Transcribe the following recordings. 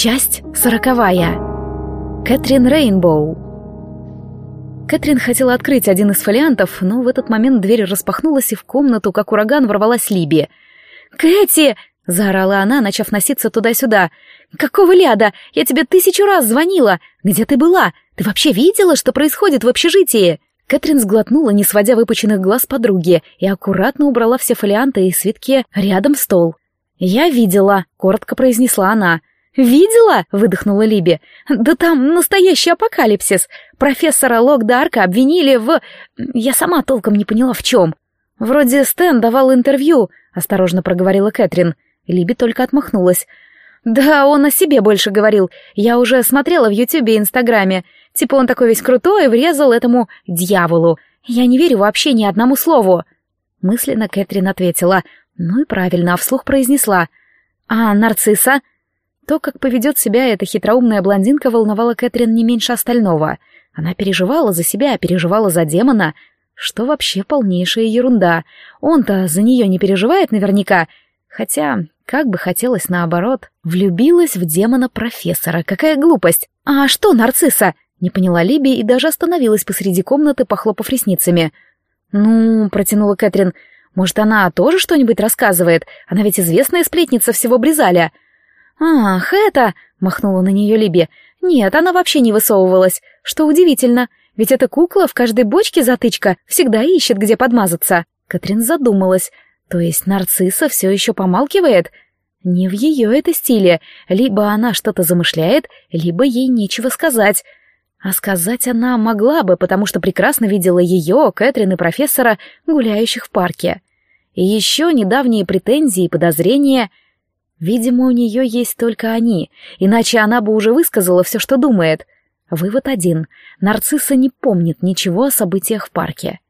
Часть сороковая. Кэтрин Рейнбоу. Кэтрин хотела открыть один из фолиантов, но в этот момент дверь распахнулась, и в комнату, как ураган, ворвалась Либи. «Кэти!» — заорала она, начав носиться туда-сюда. «Какого ляда? Я тебе тысячу раз звонила! Где ты была? Ты вообще видела, что происходит в общежитии?» Кэтрин сглотнула, не сводя выпученных глаз подруги, и аккуратно убрала все фолианты и свитки рядом стол. «Я видела», — коротко произнесла она. «Видела?» — выдохнула Либи. «Да там настоящий апокалипсис. Профессора Локдарка обвинили в... Я сама толком не поняла, в чем. Вроде Стэн давал интервью», — осторожно проговорила Кэтрин. Либи только отмахнулась. «Да, он о себе больше говорил. Я уже смотрела в Ютубе и Инстаграме. Типа он такой весь крутой и врезал этому дьяволу. Я не верю вообще ни одному слову». Мысленно Кэтрин ответила. Ну и правильно, а вслух произнесла. «А нарцисса?» То, как поведет себя эта хитроумная блондинка, волновала Кэтрин не меньше остального. Она переживала за себя, переживала за демона, что вообще полнейшая ерунда. Он-то за нее не переживает наверняка. Хотя, как бы хотелось наоборот, влюбилась в демона профессора. Какая глупость! А что, нарцисса? Не поняла Либи и даже остановилась посреди комнаты, похлопав ресницами. «Ну», — протянула Кэтрин, — «может, она тоже что-нибудь рассказывает? Она ведь известная сплетница всего Бризаля». «Ах, это...» — махнула на нее Либи. «Нет, она вообще не высовывалась. Что удивительно, ведь эта кукла в каждой бочке затычка всегда ищет, где подмазаться». Катрин задумалась. То есть нарцисса все еще помалкивает? Не в ее это стиле. Либо она что-то замышляет, либо ей нечего сказать. А сказать она могла бы, потому что прекрасно видела ее, Кэтрин и профессора, гуляющих в парке. И еще недавние претензии и подозрения — Видимо, у нее есть только они, иначе она бы уже высказала все, что думает. Вывод один. Нарцисса не помнит ничего о событиях в парке.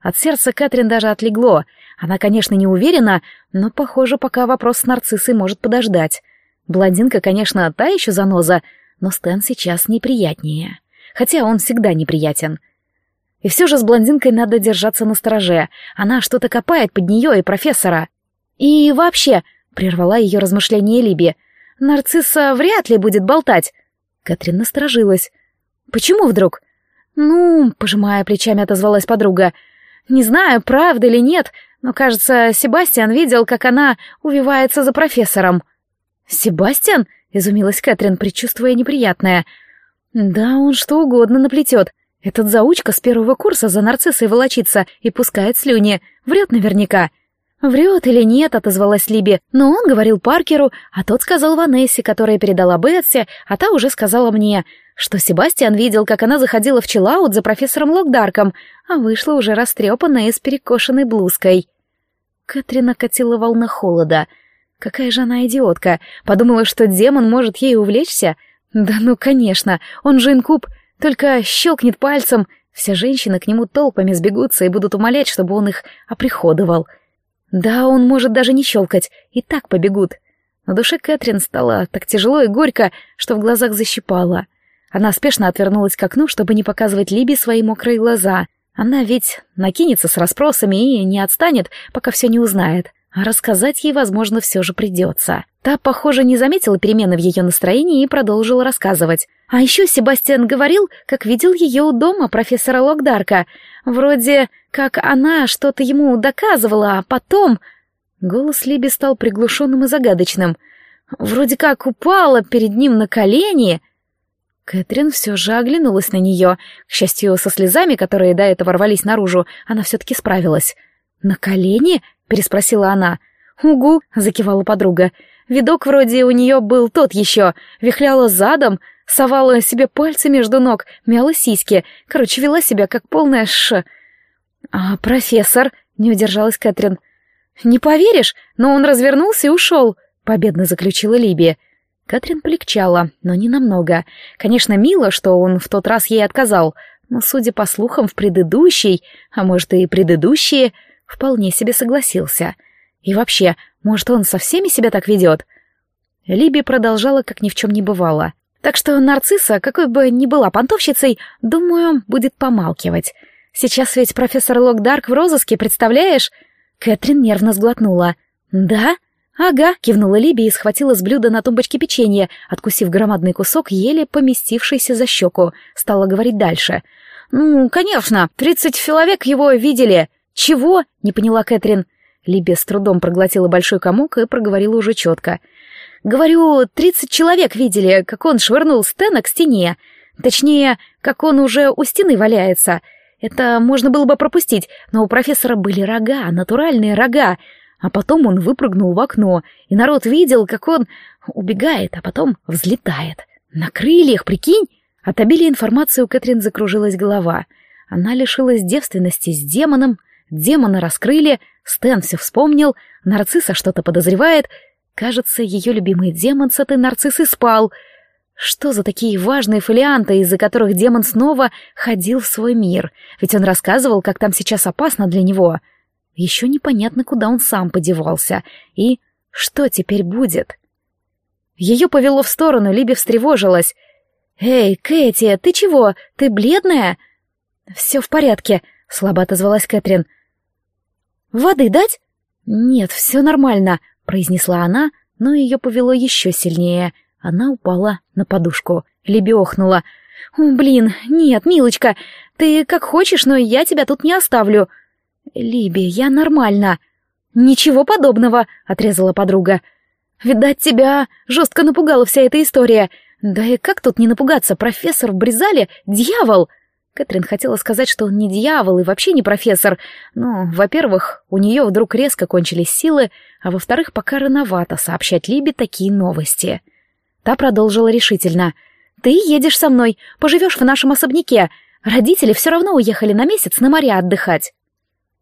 От сердца Кэтрин даже отлегло. Она, конечно, не уверена, но, похоже, пока вопрос с нарциссой может подождать. Блондинка, конечно, та еще заноза, но Стэн сейчас неприятнее. Хотя он всегда неприятен. И все же с блондинкой надо держаться на стороже. Она что-то копает под нее и профессора. И вообще, — прервала ее размышление Либи. «Нарцисса вряд ли будет болтать». Катрин насторожилась. «Почему вдруг?» «Ну...» — пожимая плечами, отозвалась подруга. «Не знаю, правда или нет, но, кажется, Себастьян видел, как она увивается за профессором». «Себастьян?» — изумилась Кэтрин, предчувствуя неприятное. «Да, он что угодно наплетет. Этот заучка с первого курса за нарциссой волочится и пускает слюни. Врет наверняка. «Врет или нет», — отозвалась Либи, но он говорил Паркеру, а тот сказал Ванессе, которая передала Бетси, а та уже сказала мне, что Себастьян видел, как она заходила в челаут за профессором Локдарком, а вышла уже растрепанная с перекошенной блузкой. Кэтрин окатила волна холода. Какая же она идиотка. Подумала, что демон может ей увлечься? Да ну, конечно, он же инкуб, только щелкнет пальцем. Все женщины к нему толпами сбегутся и будут умолять, чтобы он их оприходовал — да, он может даже не щелкать, и так побегут. На душе Кэтрин стало так тяжело и горько, что в глазах защипало. Она спешно отвернулась к окну, чтобы не показывать Либи свои мокрые глаза. Она ведь накинется с расспросами и не отстанет, пока все не узнает. Рассказать ей, возможно, все же придется. Та, похоже, не заметила перемены в ее настроении и продолжила рассказывать. А еще Себастьян говорил, как видел ее у дома профессора Локдарка. Вроде как она что-то ему доказывала, а потом... Голос Либи стал приглушенным и загадочным. Вроде как упала перед ним на колени. Кэтрин все же оглянулась на нее. К счастью, со слезами, которые до этого рвались наружу, она все-таки справилась. «На колени?» — переспросила она. «Угу», — закивала подруга. «Видок вроде у нее был тот еще. Вихляла задом, совала себе пальцы между ног, мяла сиськи. Короче, вела себя как полная ш...» «А профессор?» — не удержалась Кэтрин. «Не поверишь, но он развернулся и ушел», — победно заключила Либия. Кэтрин полегчала, но не намного. Конечно, мило, что он в тот раз ей отказал, но, судя по слухам, в предыдущий, а может и предыдущие, вполне себе согласился. И вообще, может, он со всеми себя так ведет? Либи продолжала, как ни в чем не бывало. Так что нарцисса, какой бы ни была понтовщицей, думаю, будет помалкивать. Сейчас ведь профессор Локдарк в розыске, представляешь?» Кэтрин нервно сглотнула. «Да? «Ага», — кивнула Либи и схватила с блюда на тумбочке печенье, откусив громадный кусок, еле поместившийся за щеку. Стала говорить дальше. «Ну, конечно, тридцать человек его видели». «Чего?» — не поняла Кэтрин. Либи с трудом проглотила большой комок и проговорила уже четко. «Говорю, тридцать человек видели, как он швырнул Стена к стене. Точнее, как он уже у стены валяется. Это можно было бы пропустить, но у профессора были рога, натуральные рога, а потом он выпрыгнул в окно, и народ видел, как он убегает, а потом взлетает. На крыльях, прикинь? От обилия информации у Кэтрин закружилась голова. Она лишилась девственности с демоном, демона раскрыли, Стэн все вспомнил, нарцисса что-то подозревает. Кажется, ее любимый демон с этой нарциссой спал. Что за такие важные фолианты, из-за которых демон снова ходил в свой мир? Ведь он рассказывал, как там сейчас опасно для него. — еще непонятно, куда он сам подевался. И что теперь будет? Ее повело в сторону, Либи встревожилась. «Эй, Кэти, ты чего? Ты бледная?» «Все в порядке», — слабо отозвалась Кэтрин. «Воды дать?» «Нет, все нормально», — произнесла она, но ее повело еще сильнее. Она упала на подушку. «О, блин, нет, милочка, ты как хочешь, но я тебя тут не оставлю. «Либи, я нормально». «Ничего подобного», — отрезала подруга. «Видать, тебя жестко напугала вся эта история. Да и как тут не напугаться, профессор в Бризале — дьявол!» Кэтрин хотела сказать, что он не дьявол и вообще не профессор, но, во-первых, у нее вдруг резко кончились силы, а во-вторых, пока рановато сообщать Либи такие новости. Та продолжила решительно. «Ты едешь со мной, поживешь в нашем особняке. Родители все равно уехали на месяц на море отдыхать».